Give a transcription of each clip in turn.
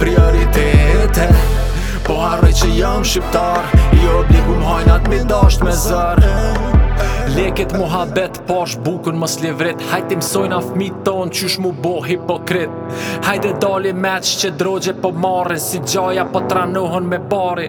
Prioritete Po harroj që jam shqiptar I obligum hajnat m'i dasht me zor Le kët muhabet pash bukën mos livrit Hajt i msojna fmit tonë qysh m'u bo hipokrit Hajde dali meq që drogje po marrin Si gjaja po tranohen me bari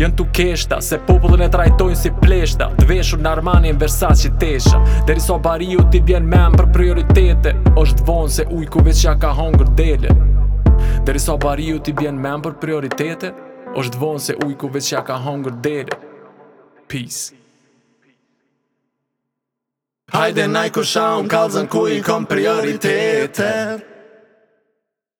Janë tu kesh ta, se popullin e trajtojnë si pleshta Të veshur në Armani e në Versace tesha Derisa bariu t'i bjen men për prioritete është vonë se ujku veç ja ka hongër delen Derisa bariu t'i bjen men për prioritete është vonë se ujku veç ja ka hongër delen Peace Hajde najkush a um kallzon ku i kom prioritetet